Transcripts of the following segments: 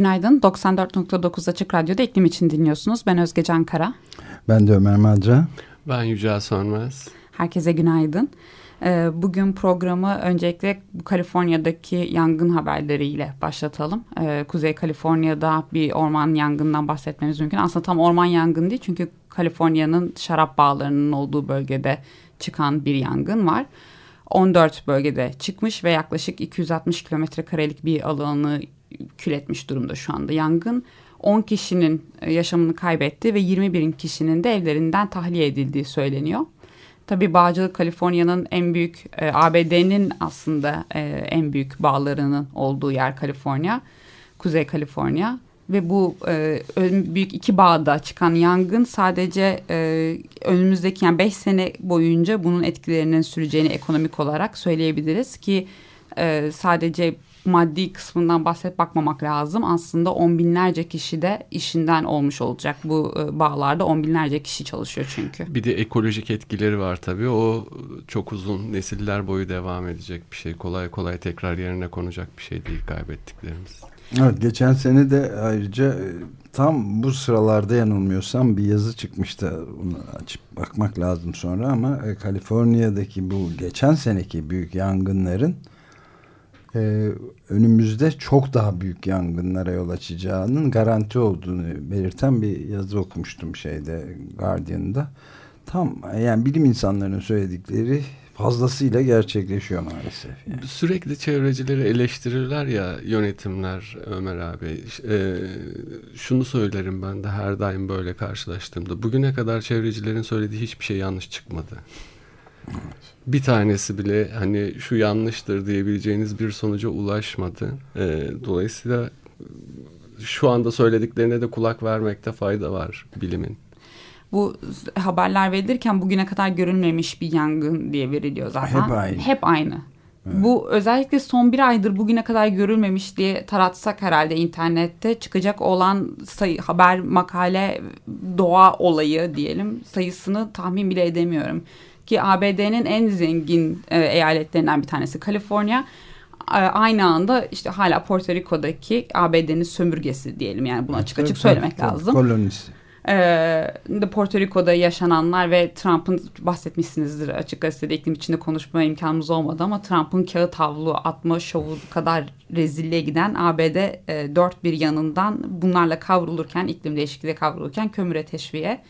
Günaydın. 94.9 Açık Radyo'da iklim için dinliyorsunuz. Ben Özge Can Kara. Ben de Ömer Madra. Ben Yücel Sönmez. Herkese günaydın. Ee, bugün programı öncelikle Kaliforniya'daki yangın haberleriyle başlatalım. Ee, Kuzey Kaliforniya'da bir orman yangından bahsetmemiz mümkün. Aslında tam orman yangın değil çünkü Kaliforniya'nın şarap bağlarının olduğu bölgede çıkan bir yangın var. 14 bölgede çıkmış ve yaklaşık 260 kilometre karelik bir alanı kül etmiş durumda şu anda yangın. 10 kişinin e, yaşamını kaybetti ve 21 kişinin de evlerinden tahliye edildiği söyleniyor. Tabii bağcılık Kaliforniya'nın en büyük, e, ABD'nin aslında e, en büyük bağlarının olduğu yer Kaliforniya, Kuzey Kaliforniya. Ve bu e, büyük iki bağda çıkan yangın sadece e, önümüzdeki yani 5 sene boyunca bunun etkilerinin süreceğini ekonomik olarak söyleyebiliriz ki e, sadece maddi kısmından bahset bakmamak lazım. Aslında on binlerce kişi de işinden olmuş olacak. Bu e, bağlarda on binlerce kişi çalışıyor çünkü. Bir de ekolojik etkileri var tabii. O çok uzun nesiller boyu devam edecek bir şey. Kolay kolay tekrar yerine konacak bir şey değil kaybettiklerimiz. Evet geçen sene de ayrıca e, tam bu sıralarda yanılmıyorsam bir yazı çıkmıştı. Onu açıp bakmak lazım sonra ama e, Kaliforniya'daki bu geçen seneki büyük yangınların e, önümüzde çok daha büyük yangınlara yol açacağının garanti olduğunu belirten bir yazı okumuştum şeyde Guardian'da. Tam yani bilim insanlarının söyledikleri fazlasıyla gerçekleşiyor maalesef. Yani. Sürekli çevrecileri eleştirirler ya yönetimler Ömer abi. E, şunu söylerim ben de her daim böyle karşılaştığımda. Bugüne kadar çevrecilerin söylediği hiçbir şey yanlış çıkmadı. Bir tanesi bile hani şu yanlıştır diyebileceğiniz bir sonuca ulaşmadı. E, dolayısıyla şu anda söylediklerine de kulak vermekte fayda var bilimin. Bu haberler verilirken bugüne kadar görülmemiş bir yangın diye veriliyor zaten. Hep aynı. Hep aynı. Evet. Bu özellikle son bir aydır bugüne kadar görülmemiş diye taratsak herhalde internette çıkacak olan sayı, haber, makale, doğa olayı diyelim sayısını tahmin bile edemiyorum ki ABD'nin en zengin e, eyaletlerinden bir tanesi Kaliforniya aynı anda işte hala Porto Rico'daki ABD'nin sömürgesi diyelim yani bunu açık açık söylemek tabii, lazım. Kolonisi. Ee, Porto Rico'da yaşananlar ve Trump'ın bahsetmişsinizdir açık gazetede iklim içinde konuşma imkanımız olmadı ama Trump'ın kağıt havlu atma şovu kadar rezilliğe giden ABD e, dört bir yanından bunlarla kavrulurken iklim değişikliğe kavrulurken kömüre teşviğe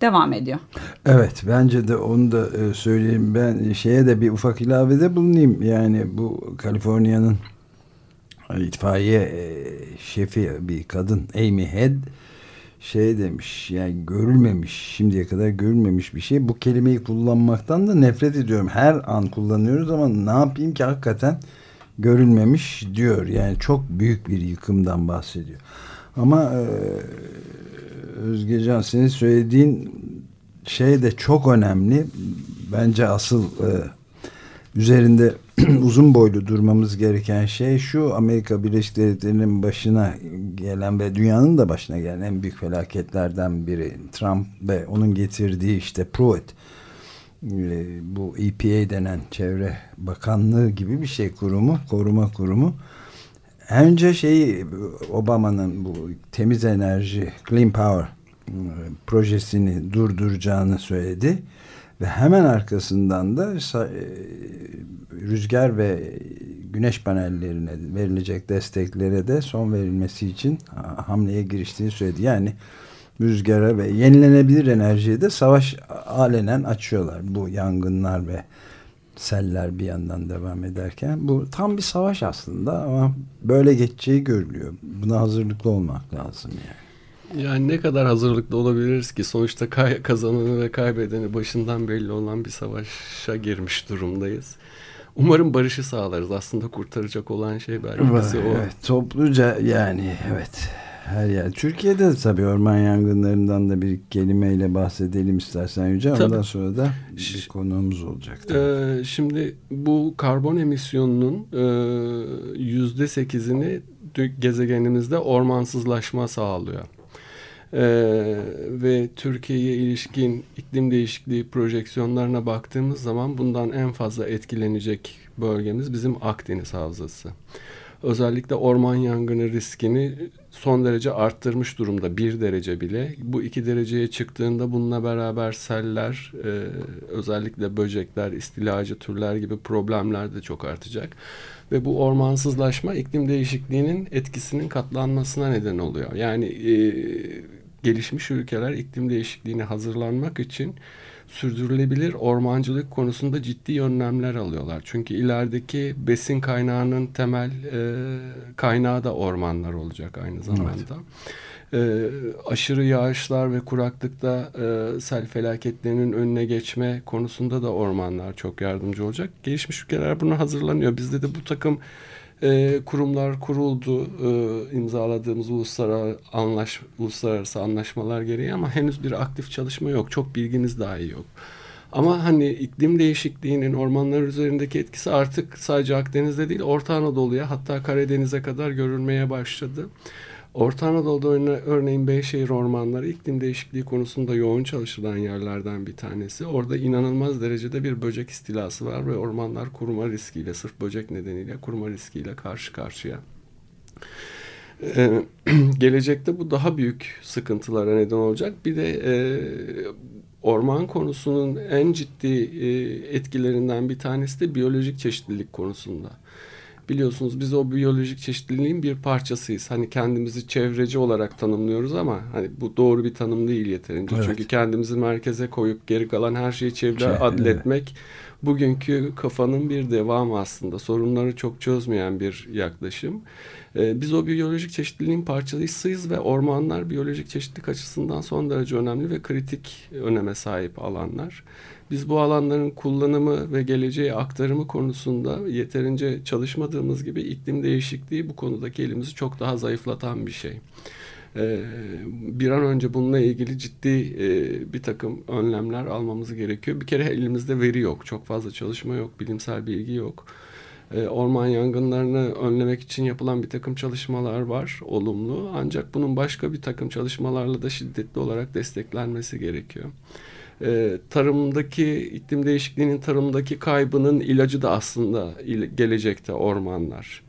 devam ediyor. Evet bence de onu da e, söyleyeyim. Ben şeye de bir ufak ilavede bulunayım. Yani bu Kaliforniya'nın itfaiye e, şefi bir kadın Amy Head şey demiş yani görülmemiş şimdiye kadar görülmemiş bir şey bu kelimeyi kullanmaktan da nefret ediyorum her an kullanıyoruz ama ne yapayım ki hakikaten görülmemiş diyor yani çok büyük bir yıkımdan bahsediyor ama e, Özgecan senin söylediğin şey de çok önemli. Bence asıl e, üzerinde uzun boylu durmamız gereken şey şu. Amerika Birleşik Devletleri'nin başına gelen ve dünyanın da başına gelen en büyük felaketlerden biri. Trump ve onun getirdiği işte Pruitt e, bu EPA denen çevre bakanlığı gibi bir şey kurumu koruma kurumu Önce şeyi Obama'nın bu temiz enerji Clean Power ıı, projesini durduracağını söyledi ve hemen arkasından da e, rüzgar ve güneş panellerine verilecek desteklere de son verilmesi için hamleye giriştiğini söyledi. Yani rüzgara ve yenilenebilir enerjiye de savaş alenen açıyorlar bu yangınlar ve seller bir yandan devam ederken bu tam bir savaş aslında ama böyle geçeceği görülüyor. Buna hazırlıklı olmak lazım yani. Yani ne kadar hazırlıklı olabiliriz ki sonuçta kazananı ve kaybedeni başından belli olan bir savaşa girmiş durumdayız. Umarım barışı sağlarız. Aslında kurtaracak olan şey belki o. Evet, topluca yani evet her yer. Türkiye'de de tabii orman yangınlarından da bir kelimeyle bahsedelim istersen Yüce. Tabii. Ondan sonra da bir konuğumuz olacak. Ee, şimdi bu karbon emisyonunun e, yüzde sekizini gezegenimizde ormansızlaşma sağlıyor. Ee, ve Türkiye'ye ilişkin iklim değişikliği projeksiyonlarına baktığımız zaman bundan en fazla etkilenecek bölgemiz bizim Akdeniz Havzası özellikle orman yangını riskini son derece arttırmış durumda. Bir derece bile. Bu iki dereceye çıktığında bununla beraber seller, e, özellikle böcekler, istilacı türler gibi problemler de çok artacak. Ve bu ormansızlaşma iklim değişikliğinin etkisinin katlanmasına neden oluyor. Yani e, gelişmiş ülkeler iklim değişikliğine hazırlanmak için sürdürülebilir ormancılık konusunda ciddi önlemler alıyorlar. Çünkü ilerideki besin kaynağının temel e, kaynağı da ormanlar olacak aynı zamanda. Evet. E, aşırı yağışlar ve kuraklıkta e, sel felaketlerinin önüne geçme konusunda da ormanlar çok yardımcı olacak. Gelişmiş ülkeler buna hazırlanıyor. Bizde de bu takım e, kurumlar kuruldu e, imzaladığımız uluslararası, anlaş, uluslararası anlaşmalar gereği ama henüz bir aktif çalışma yok. Çok bilgimiz dahi yok. Ama hani iklim değişikliğinin ormanlar üzerindeki etkisi artık sadece Akdeniz'de değil Orta Anadolu'ya hatta Karadeniz'e kadar görülmeye başladı. Orta Anadolu'da örneğin Beyşehir ormanları iklim değişikliği konusunda yoğun çalışılan yerlerden bir tanesi. Orada inanılmaz derecede bir böcek istilası var ve ormanlar kuruma riskiyle, sırf böcek nedeniyle kuruma riskiyle karşı karşıya. Ee, gelecekte bu daha büyük sıkıntılara neden olacak. Bir de e, orman konusunun en ciddi e, etkilerinden bir tanesi de biyolojik çeşitlilik konusunda biliyorsunuz biz o biyolojik çeşitliliğin bir parçasıyız. Hani kendimizi çevreci olarak tanımlıyoruz ama hani bu doğru bir tanım değil yeterince. Evet. Çünkü kendimizi merkeze koyup geri kalan her şeyi çevre şey, adletmek evet. bugünkü kafanın bir devamı aslında. Sorunları çok çözmeyen bir yaklaşım. Ee, biz o biyolojik çeşitliliğin parçasıyız ve ormanlar biyolojik çeşitlilik açısından son derece önemli ve kritik öneme sahip alanlar. Biz bu alanların kullanımı ve geleceğe aktarımı konusunda yeterince çalışmadığımız gibi iklim değişikliği bu konudaki elimizi çok daha zayıflatan bir şey. Ee, bir an önce bununla ilgili ciddi e, bir takım önlemler almamız gerekiyor. Bir kere elimizde veri yok, çok fazla çalışma yok, bilimsel bilgi yok. Ee, orman yangınlarını önlemek için yapılan bir takım çalışmalar var, olumlu. Ancak bunun başka bir takım çalışmalarla da şiddetli olarak desteklenmesi gerekiyor e, tarımdaki iklim değişikliğinin tarımdaki kaybının ilacı da aslında gelecekte ormanlar.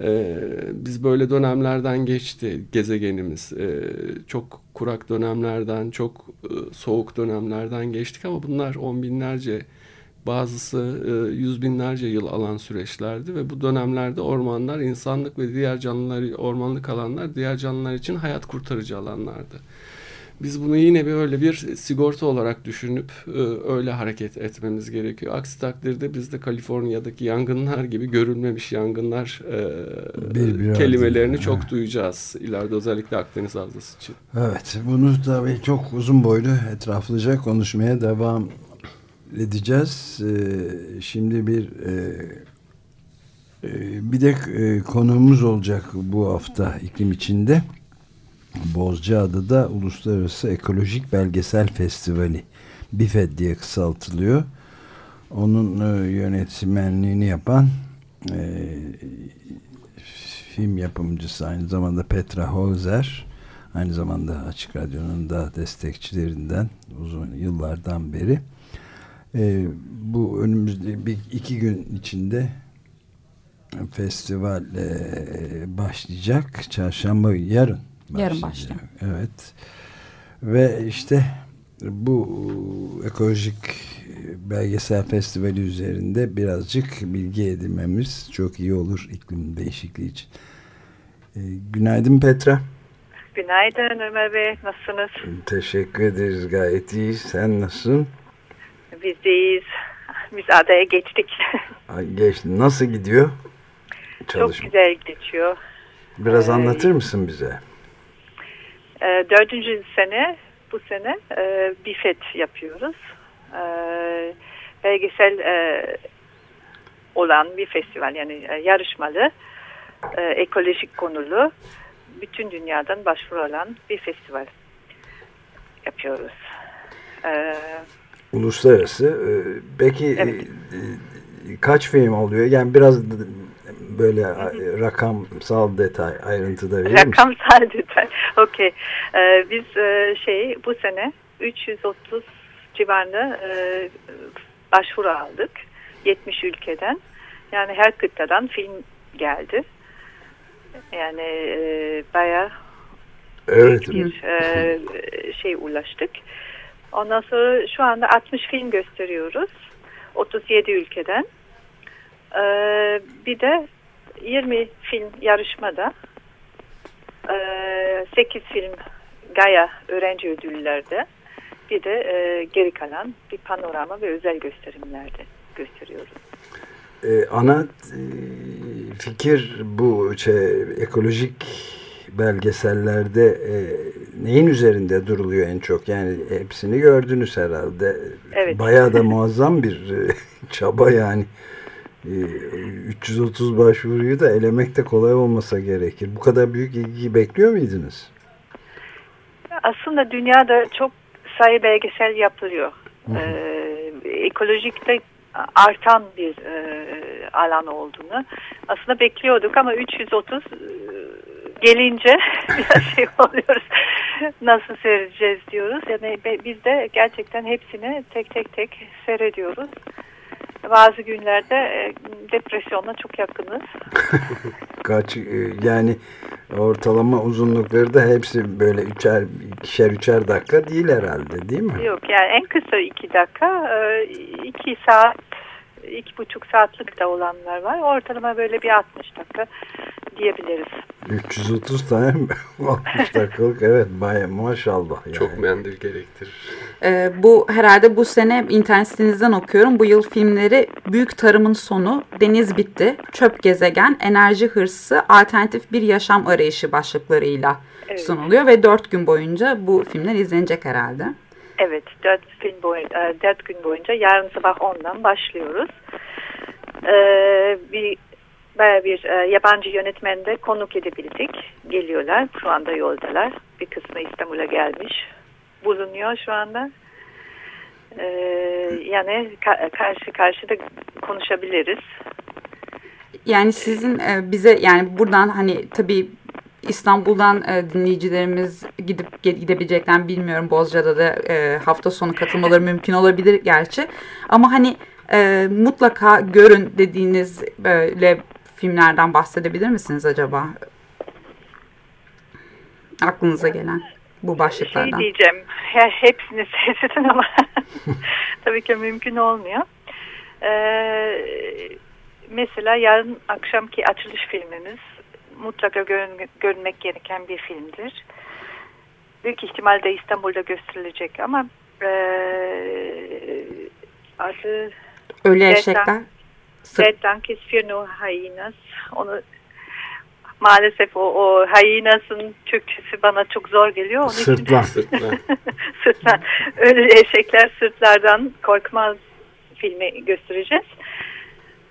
E, biz böyle dönemlerden geçti gezegenimiz. E, çok kurak dönemlerden, çok e, soğuk dönemlerden geçtik ama bunlar on binlerce bazısı e, yüz binlerce yıl alan süreçlerdi ve bu dönemlerde ormanlar insanlık ve diğer canlılar ormanlık alanlar diğer canlılar için hayat kurtarıcı alanlardı. Biz bunu yine bir öyle bir sigorta olarak düşünüp e, öyle hareket etmemiz gerekiyor. Aksi takdirde biz de Kaliforniya'daki yangınlar gibi görülmemiş yangınlar e, bir, bir kelimelerini çok evet. duyacağız. ileride özellikle Akdeniz Havzası için. Evet bunu tabii çok uzun boylu etraflıca konuşmaya devam edeceğiz. E, şimdi bir bir de konuğumuz olacak bu hafta iklim içinde. Bozcaada'da Uluslararası Ekolojik Belgesel Festivali BİFED diye kısaltılıyor. Onun e, yönetmenliğini yapan e, film yapımcısı aynı zamanda Petra Holzer aynı zamanda Açık Radyo'nun da destekçilerinden uzun yıllardan beri e, bu önümüzde bir iki gün içinde festival e, başlayacak çarşamba yarın Yarın başlıyor. Evet. Ve işte bu ekolojik belgesel festivali üzerinde birazcık bilgi edinmemiz çok iyi olur iklim değişikliği için. Ee, günaydın Petra. Günaydın Ömer Bey. Nasılsınız? Teşekkür ederiz. Gayet iyi. Sen nasılsın? Biz deyiz. Biz adaya geçtik. Geç. Nasıl gidiyor? Çalışma. Çok güzel geçiyor. Biraz ee, anlatır mısın bize? E, dördüncü sene bu sene e, BİFET yapıyoruz. E, belgesel e, olan bir festival yani e, yarışmalı, e, ekolojik konulu bütün dünyadan başvuru alan bir festival yapıyoruz. E, Uluslararası. E, peki evet. E, kaç film oluyor? Yani biraz böyle Hı-hı. rakamsal detay ayrıntıda verir misin? Rakamsal detay. Okey. Ee, biz e, şey bu sene 330 civarında e, başvuru aldık. 70 ülkeden. Yani her kıtadan film geldi. Yani e, bayağı evet. bir e, şey ulaştık. Ondan sonra şu anda 60 film gösteriyoruz. 37 ülkeden. Ee, bir de 20 film yarışmada. Ee, 8 film Gaya öğrenci ödüllerde. Bir de e, geri kalan bir panorama ve özel gösterimlerde gösteriyoruz. Ee, ana e, fikir bu şey, ekolojik belgesellerde e, neyin üzerinde duruluyor en çok? Yani hepsini gördünüz herhalde. Evet. Bayağı da muazzam bir e, çaba yani. E, 330 başvuruyu da elemek de kolay olmasa gerekir. Bu kadar büyük ilgi bekliyor muydunuz? Aslında dünyada çok sayı belgesel yapılıyor. Ee, ekolojikte artan bir e, alan olduğunu aslında bekliyorduk ama 330 e, gelince biraz şey oluyoruz. Nasıl seyredeceğiz diyoruz. Yani biz de gerçekten hepsini tek tek tek seyrediyoruz. Bazı günlerde e, depresyonla çok yakınız. Kaç e, yani ortalama uzunlukları da hepsi böyle üçer, ikişer üçer dakika değil herhalde değil mi? Yok yani en kısa iki dakika, e, iki saat, iki buçuk saatlik de olanlar var. Ortalama böyle bir 60 dakika diyebiliriz. 330 tane 60 dakikalık evet baya maşallah. Yani. Çok mendil gerektirir. Ee, bu herhalde bu sene internet sitenizden okuyorum. Bu yıl filmleri Büyük Tarımın Sonu, Deniz Bitti, Çöp Gezegen, Enerji Hırsı, Alternatif Bir Yaşam Arayışı başlıklarıyla evet. sunuluyor ve dört gün boyunca bu filmler izlenecek herhalde. Evet, dört, film boyunca, e, dört gün boyunca yarın sabah 10'dan başlıyoruz. Ee, bir baya bir e, yabancı yönetmen de konuk edebildik. Geliyorlar. Şu anda yoldalar. Bir kısmı İstanbul'a gelmiş. Bulunuyor şu anda. E, yani ka karşı karşıda konuşabiliriz. Yani sizin e, bize yani buradan hani tabii İstanbul'dan e, dinleyicilerimiz gidip gidebilecekler bilmiyorum. Bozca'da da e, hafta sonu katılmaları mümkün olabilir gerçi. Ama hani e, mutlaka görün dediğiniz böyle filmlerden bahsedebilir misiniz acaba? Aklınıza gelen bu başlıklardan. Şey diyeceğim, ya hepsini seyredin ama tabii ki mümkün olmuyor. Ee, mesela yarın akşamki açılış filmimiz mutlaka görün, görünmek gereken bir filmdir. Büyük ihtimalle İstanbul'da gösterilecek ama e, adı Ölü Donkeys Fear No Hyenas. Onu maalesef o, o hyinas'ın Türkçesi bana çok zor geliyor. Onun sırtlan. Için... sırtlan. Öyle eşekler sırtlardan korkmaz filmi göstereceğiz.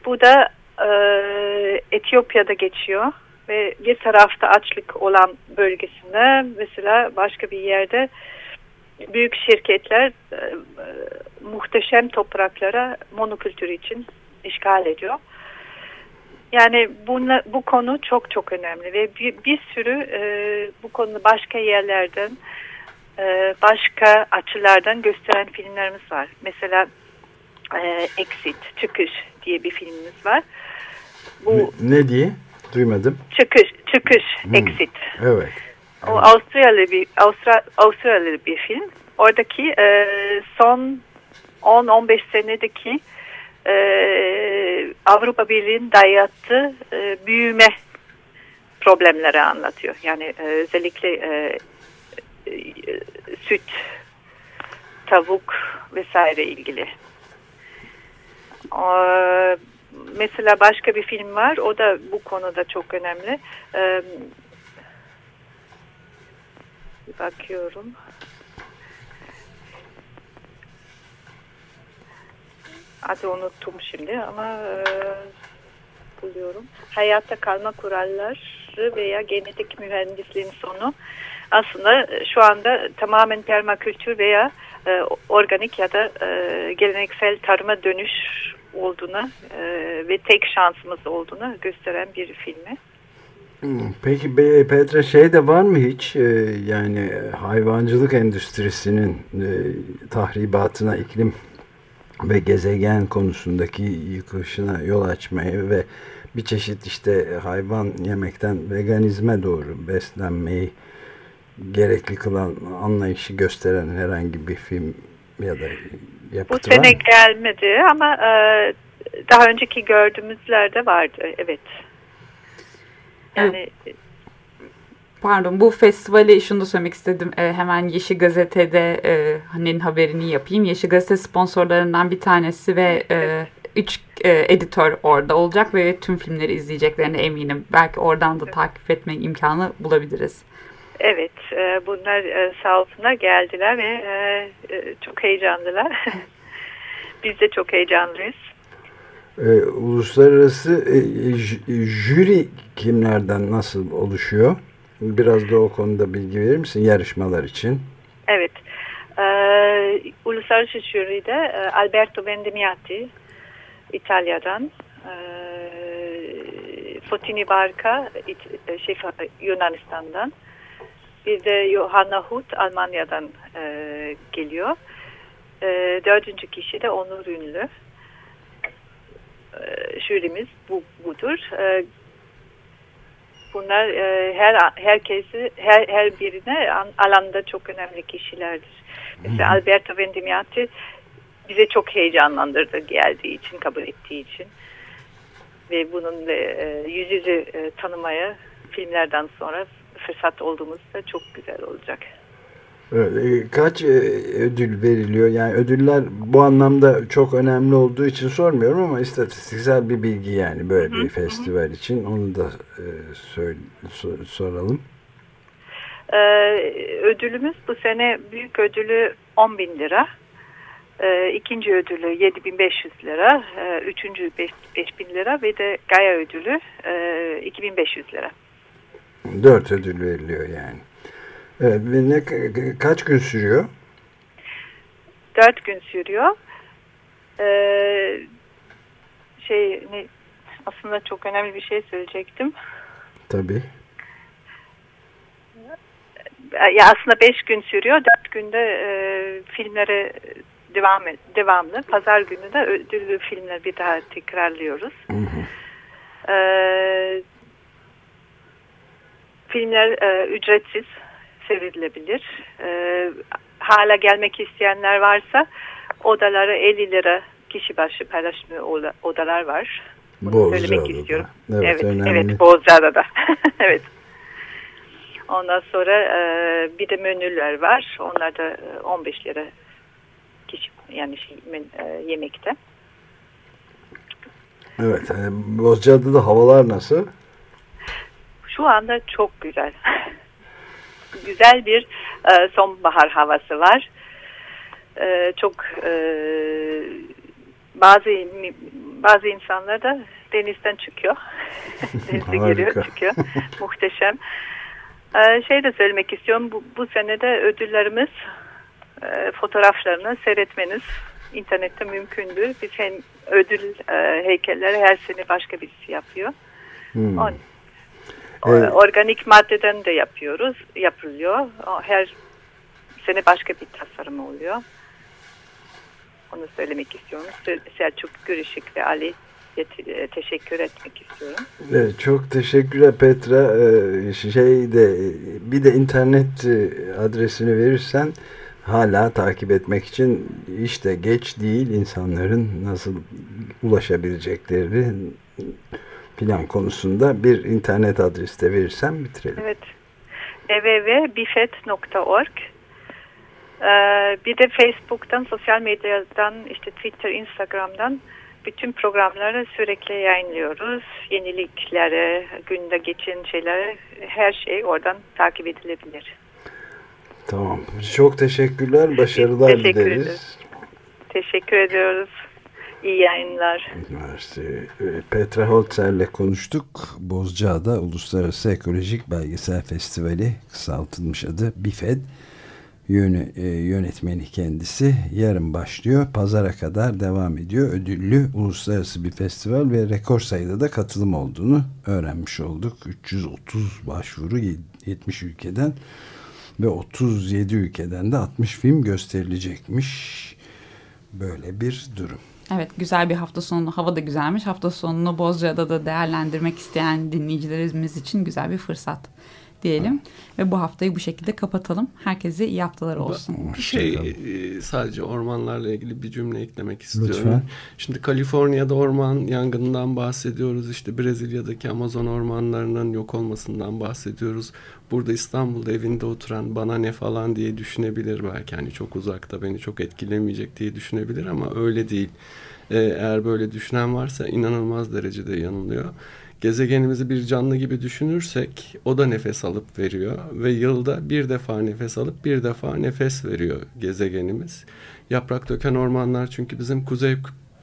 Bu da e, Etiyopya'da geçiyor ve bir tarafta açlık olan bölgesinde mesela başka bir yerde büyük şirketler e, e muhteşem topraklara monokültür için işgal ediyor. Yani bunla, bu konu çok çok önemli ve bir, bir sürü e, bu konu başka yerlerden e, başka açılardan gösteren filmlerimiz var. Mesela e, Exit, Çıkış diye bir filmimiz var. Bu ne, ne diye? Duymadım. Çıkış, Çıkış, hmm. Exit. Evet. O Avustralyalı bir Avustra, Avustralyalı bir film. Oradaki e, son 10-15 senedeki e, Avrupa Birliği'nin dayattığı e, büyüme problemleri anlatıyor. Yani e, özellikle e, e, süt, tavuk vesaire ilgili. E, mesela başka bir film var. O da bu konuda çok önemli. E, Bir bakıyorum. Adı unuttum şimdi ama e, buluyorum. Hayatta kalma kuralları veya genetik mühendisliğin sonu aslında şu anda tamamen permakültür veya e, organik ya da e, geleneksel tarıma dönüş olduğuna e, ve tek şansımız olduğunu gösteren bir filmi. Peki Petra şey de var mı hiç e, yani hayvancılık endüstrisinin e, tahribatına iklim ve gezegen konusundaki yıkışına yol açmayı ve bir çeşit işte hayvan yemekten veganizme doğru beslenmeyi gerekli kılan anlayışı gösteren herhangi bir film ya da yapıt Bu sene var gelmedi ama e, daha önceki gördüğümüzlerde vardı evet. Yani Pardon bu festivali şunu da söylemek istedim. E, hemen Yeşil Gazete'de e, hani haberini yapayım. Yeşil Gazete sponsorlarından bir tanesi ve e, üç e, editör orada olacak ve tüm filmleri izleyeceklerine eminim. Belki oradan da takip etme imkanı bulabiliriz. Evet, e, bunlar e, sağ olsunlar geldiler ve e, e, çok heyecanlılar. Biz de çok heyecanlıyız. Ee, uluslararası e, j- jüri kimlerden nasıl oluşuyor? Biraz da o konuda bilgi verir misin yarışmalar için? Evet, e, uluslararası jüride e, Alberto Vendemiati İtalya'dan, e, Fotini Barca e, şey, Yunanistan'dan, bir de Johanna Hut Almanya'dan e, geliyor. E, dördüncü kişi de Onur Ünlü. E, jürimiz bu budur. E, bunlar e, her herkesi her her birine an, alanda çok önemli kişilerdir. Mesela Alberto Vendimiati bize çok heyecanlandırdı geldiği için, kabul ettiği için. Ve bunun e, yüz yüze e, tanımaya filmlerden sonra fırsat olduğumuzda çok güzel olacak. Öyle, Kaç e, ödül veriliyor? Yani ödüller bu anlamda çok önemli olduğu için sormuyorum ama istatistiksel bir bilgi yani böyle bir festival için onu da e, soralım. Ee, ödülümüz bu sene büyük ödülü 10 bin lira. Ee, ikinci ödülü 7500 lira. Ee, üçüncü 5000 lira ve de Gaia ödülü e, 2500 lira. Dört ödül veriliyor yani. Evet, ve ne, ka- kaç gün sürüyor? Dört gün sürüyor. Ee, şey ne, aslında çok önemli bir şey söyleyecektim. Tabii. Ya aslında beş gün sürüyor. Dört günde e, filmlere devam devamlı. Pazar günü de ödüllü filmler bir daha tekrarlıyoruz. Hı hı. Ee, filmler e, ücretsiz seyredilebilir. Ee, hala gelmek isteyenler varsa odalara 50 lira kişi başı paylaşımlı oda- odalar var. Bunu söylemek istiyorum. Evet, Evet, önemli. evet Bozcaada'da. evet. Ondan sonra e, bir de menüler var. Onlar da e, 15 lira kişi yani şey, e, yemekte. Evet. e, Bozcaada'da havalar nasıl? Şu anda çok güzel. güzel bir e, sonbahar havası var. E, çok e, bazı bazı insanlar da denizden çıkıyor. Denize giriyor, çıkıyor. Muhteşem. E, şey de söylemek istiyorum. Bu, bu senede ödüllerimiz e, fotoğraflarını seyretmeniz internette mümkündür. Biz hem ödül e, heykelleri her sene başka birisi yapıyor. Hmm. On, Evet. Organik maddeden de yapıyoruz, yapılıyor. Her sene başka bir tasarım oluyor. Onu söylemek istiyorum. Sel- Selçuk Gürüşük ve Ali te- teşekkür etmek istiyorum. Evet, çok teşekkürler Petra. Ee, şey de bir de internet e, adresini verirsen hala takip etmek için işte geç değil insanların nasıl ulaşabilecekleri plan konusunda bir internet adresi de verirsen bitirelim. Evet. www.bifet.org Ee, Bir de Facebook'tan, sosyal medyadan, işte Twitter, Instagram'dan bütün programları sürekli yayınlıyoruz. Yenilikleri, günde geçen şeyleri, her şey oradan takip edilebilir. Tamam. Çok teşekkürler. Başarılar Teşekkür dileriz. ederiz. Teşekkür ediyoruz. İyi yayınlar. Mersi. Ee, Petra Holzer'le konuştuk. Bozcaada Uluslararası Ekolojik Belgesel Festivali kısaltılmış adı BİFED e, yönetmeni kendisi yarın başlıyor. Pazara kadar devam ediyor. Ödüllü uluslararası bir festival ve rekor sayıda da katılım olduğunu öğrenmiş olduk. 330 başvuru 70 ülkeden ve 37 ülkeden de 60 film gösterilecekmiş. Böyle bir durum. Evet güzel bir hafta sonu. Hava da güzelmiş. Hafta sonunu Bozcaada da değerlendirmek isteyen dinleyicilerimiz için güzel bir fırsat diyelim. Ve bu haftayı bu şekilde kapatalım. Herkese iyi haftalar olsun. Bir şey e, sadece ormanlarla ilgili bir cümle eklemek istiyorum. Lütfen. Şimdi Kaliforniya'da orman yangınından bahsediyoruz. İşte Brezilya'daki Amazon ormanlarının yok olmasından bahsediyoruz. Burada İstanbul'da evinde oturan bana ne falan diye düşünebilir belki. Hani çok uzakta beni çok etkilemeyecek diye düşünebilir ama öyle değil. Ee, eğer böyle düşünen varsa inanılmaz derecede yanılıyor. Gezegenimizi bir canlı gibi düşünürsek o da nefes alıp veriyor ve yılda bir defa nefes alıp bir defa nefes veriyor gezegenimiz. Yaprak döken ormanlar çünkü bizim kuzey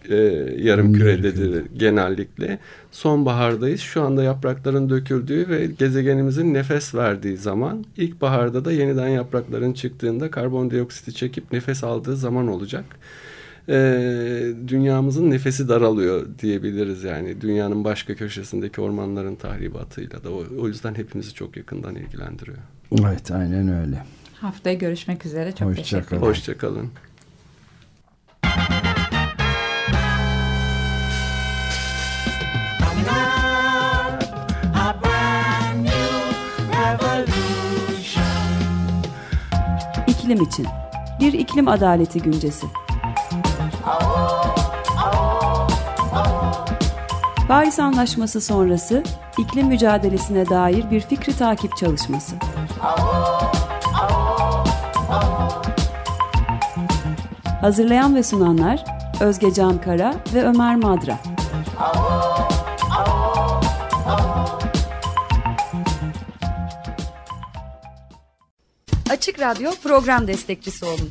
e, yarım kürededir genellikle. Sonbahardayız. Şu anda yaprakların döküldüğü ve gezegenimizin nefes verdiği zaman ilkbaharda da yeniden yaprakların çıktığında karbondioksiti çekip nefes aldığı zaman olacak e, dünyamızın nefesi daralıyor diyebiliriz yani dünyanın başka köşesindeki ormanların tahribatıyla da o, o yüzden hepimizi çok yakından ilgilendiriyor. Evet aynen öyle. Haftaya görüşmek üzere. Çok Hoşça teşekkür ederim. Hoşçakalın. İklim için. Bir iklim adaleti güncesi. Paris Anlaşması sonrası iklim mücadelesine dair bir fikri takip çalışması. Hazırlayan ve sunanlar Özge Can Kara ve Ömer Madra. Açık Radyo program destekçisi olun.